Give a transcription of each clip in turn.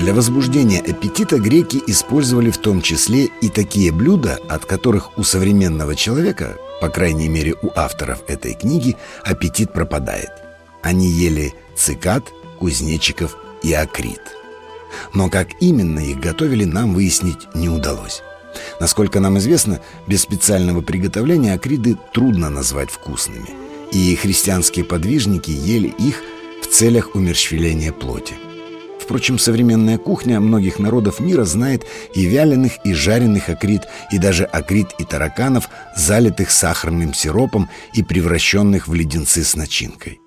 Для возбуждения аппетита греки использовали в том числе и такие блюда, от которых у современного человека, по крайней мере у авторов этой книги, аппетит пропадает. Они ели цикад, кузнечиков и акрит. Но как именно их готовили, нам выяснить не удалось. Насколько нам известно, без специального приготовления акриды трудно назвать вкусными. И христианские подвижники ели их в целях умерщвления плоти. Впрочем, современная кухня многих народов мира знает и вяленых, и жареных акрит, и даже акрит и тараканов, залитых сахарным сиропом и превращенных в леденцы с начинкой.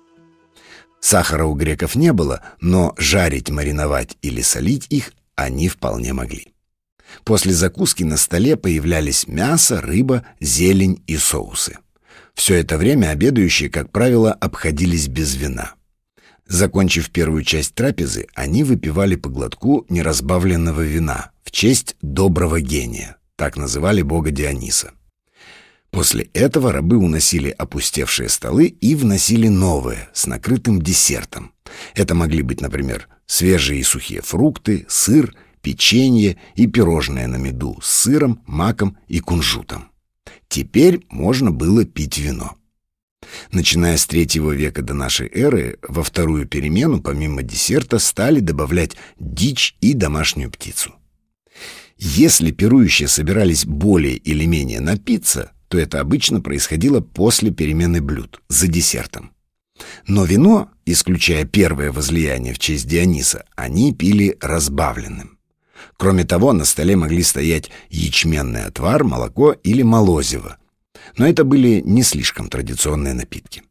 Сахара у греков не было, но жарить, мариновать или солить их они вполне могли. После закуски на столе появлялись мясо, рыба, зелень и соусы. Все это время обедающие, как правило, обходились без вина. Закончив первую часть трапезы, они выпивали по глотку неразбавленного вина в честь доброго гения, так называли бога Диониса. После этого рабы уносили опустевшие столы и вносили новые с накрытым десертом. Это могли быть, например, свежие и сухие фрукты, сыр, печенье и пирожное на меду с сыром, маком и кунжутом. Теперь можно было пить вино. Начиная с третьего века до нашей эры, во вторую перемену помимо десерта стали добавлять дичь и домашнюю птицу. Если пирующие собирались более или менее напиться, то это обычно происходило после перемены блюд, за десертом. Но вино, исключая первое возлияние в честь Диониса, они пили разбавленным. Кроме того, на столе могли стоять ячменный отвар, молоко или молозиво. Но это были не слишком традиционные напитки.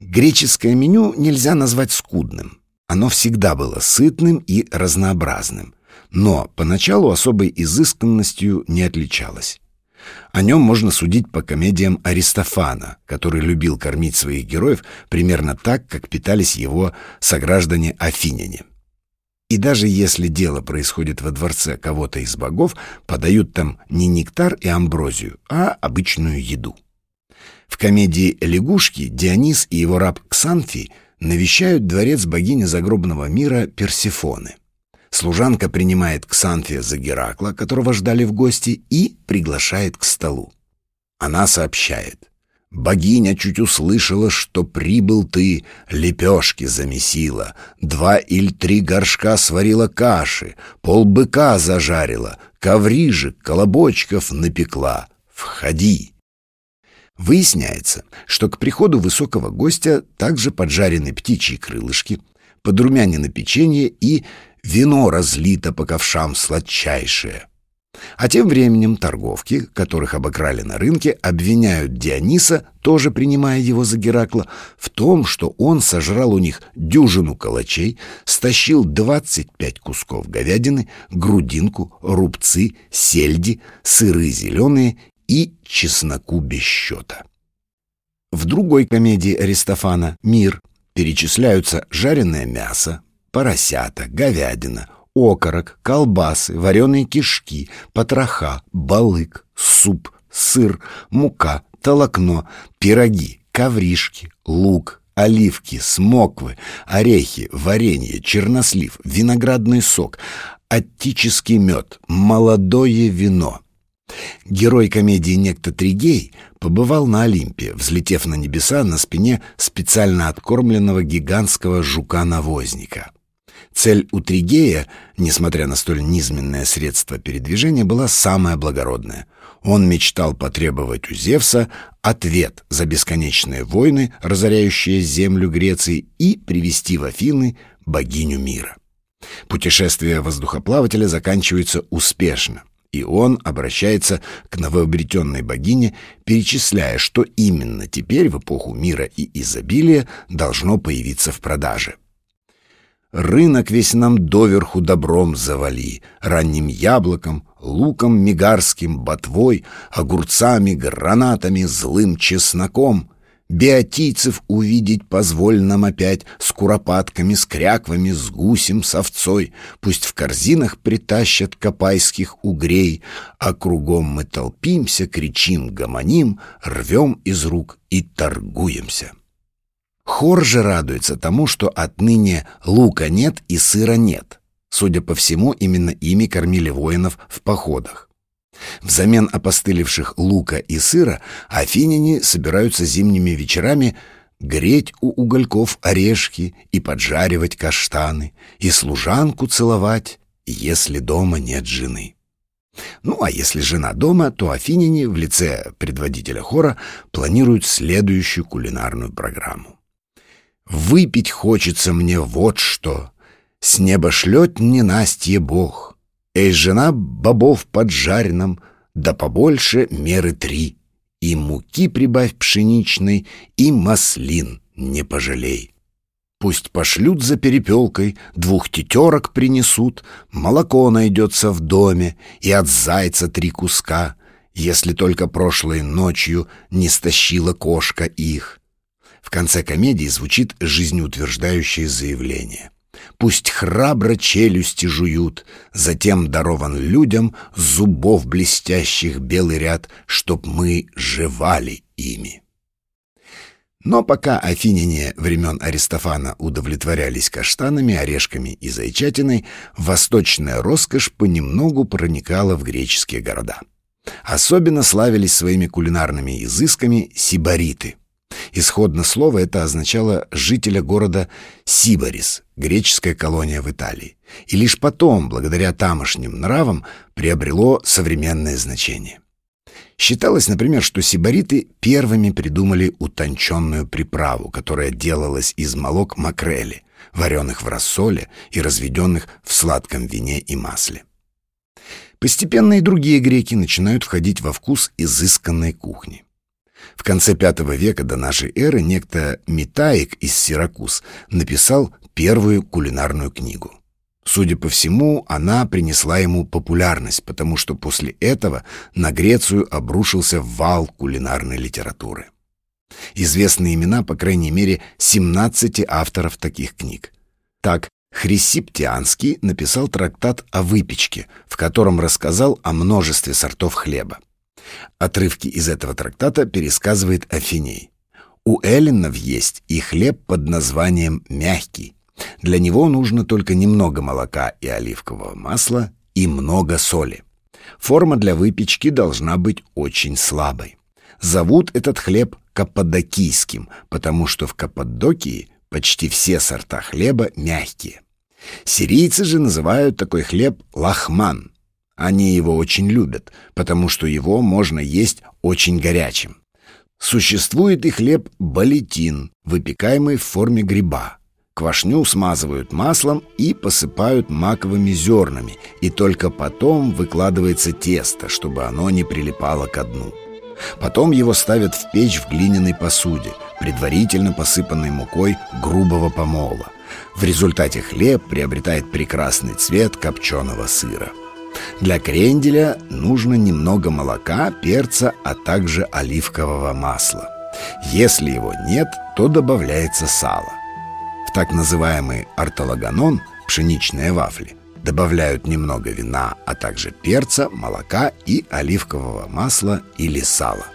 Греческое меню нельзя назвать скудным. Оно всегда было сытным и разнообразным, но поначалу особой изысканностью не отличалось. О нем можно судить по комедиям Аристофана, который любил кормить своих героев примерно так, как питались его сограждане-афиняне. И даже если дело происходит во дворце кого-то из богов, подают там не нектар и амброзию, а обычную еду. В комедии «Лягушки» Дионис и его раб Ксанфий навещают дворец богини загробного мира Персифоны. Служанка принимает Ксанфия за Геракла, которого ждали в гости, и приглашает к столу. Она сообщает. Богиня чуть услышала, что прибыл ты, лепешки замесила, два или три горшка сварила каши, полбыка зажарила, коврижек, колобочков напекла. Входи. Выясняется, что к приходу высокого гостя также поджарены птичьи крылышки, подрумянено печенье и вино разлито по ковшам сладчайшее — а тем временем торговки, которых обокрали на рынке, обвиняют Диониса, тоже принимая его за Геракла, в том, что он сожрал у них дюжину калачей, стащил 25 кусков говядины, грудинку, рубцы, сельди, сыры зеленые и чесноку без счета. В другой комедии Аристофана «Мир» перечисляются жареное мясо, поросята, говядина, окорок, колбасы, вареные кишки, потроха, балык, суп, сыр, мука, толокно, пироги, ковришки, лук, оливки, смоквы, орехи, варенье, чернослив, виноградный сок, аттический мед, молодое вино. Герой комедии некто Тригей побывал на Олимпе, взлетев на небеса на спине специально откормленного гигантского жука-навозника. Цель у Тригея, несмотря на столь низменное средство передвижения, была самая благородная. Он мечтал потребовать у Зевса ответ за бесконечные войны, разоряющие землю Греции, и привести в Афины богиню мира. Путешествие воздухоплавателя заканчивается успешно, и он обращается к новообретенной богине, перечисляя, что именно теперь в эпоху мира и изобилия должно появиться в продаже. Рынок весь нам доверху добром завали, ранним яблоком, луком мигарским, ботвой, огурцами, гранатами, злым чесноком. Биотийцев увидеть позволь нам опять с куропатками, с кряквами, с гусем, с овцой. Пусть в корзинах притащат копайских угрей, а кругом мы толпимся, кричим, гомоним, рвем из рук и торгуемся. Хор же радуется тому, что отныне лука нет и сыра нет. Судя по всему, именно ими кормили воинов в походах. Взамен опостылевших лука и сыра афиняне собираются зимними вечерами греть у угольков орешки и поджаривать каштаны, и служанку целовать, если дома нет жены. Ну а если жена дома, то афиняне в лице предводителя хора планируют следующую кулинарную программу. «Выпить хочется мне вот что. С неба шлет ненастье бог. Эй, жена бобов поджаренном, да побольше меры три. И муки прибавь пшеничной, и маслин не пожалей». Пусть пошлют за перепелкой, двух тетерок принесут, молоко найдется в доме и от зайца три куска, если только прошлой ночью не стащила кошка их. В конце комедии звучит жизнеутверждающее заявление. Пусть храбро челюсти жуют, затем дарован людям зубов блестящих белый ряд, чтоб мы жевали ими. Но пока афиняне времен Аристофана удовлетворялись каштанами, орешками и зайчатиной, восточная роскошь понемногу проникала в греческие города. Особенно славились своими кулинарными изысками сибариты. Исходно слово это означало жителя города Сибарис, греческая колония в Италии, и лишь потом, благодаря тамошним нравам, приобрело современное значение. Считалось, например, что сибариты первыми придумали утонченную приправу, которая делалась из молок макрели, вареных в рассоле и разведенных в сладком вине и масле. Постепенно и другие греки начинают входить во вкус изысканной кухни. В конце V века до нашей эры некто Митаик из Сиракуз написал первую кулинарную книгу. Судя по всему, она принесла ему популярность, потому что после этого на Грецию обрушился вал кулинарной литературы. Известны имена, по крайней мере, 17 авторов таких книг. Так, Хрисиптианский написал трактат о выпечке, в котором рассказал о множестве сортов хлеба. Отрывки из этого трактата пересказывает Афиней. У эллинов есть и хлеб под названием «мягкий», для него нужно только немного молока и оливкового масла и много соли. Форма для выпечки должна быть очень слабой. Зовут этот хлеб каппадокийским, потому что в Каппадокии почти все сорта хлеба мягкие. Сирийцы же называют такой хлеб лахман. Они его очень любят, потому что его можно есть очень горячим. Существует и хлеб балетин, выпекаемый в форме гриба. Квашню смазывают маслом и посыпают маковыми зернами, и только потом выкладывается тесто, чтобы оно не прилипало к дну. Потом его ставят в печь в глиняной посуде, предварительно посыпанной мукой грубого помола. В результате хлеб приобретает прекрасный цвет копченого сыра. Для кренделя нужно немного молока, перца, а также оливкового масла. Если его нет, то добавляется сало так называемый ортологанон, пшеничные вафли, добавляют немного вина, а также перца, молока и оливкового масла или сала.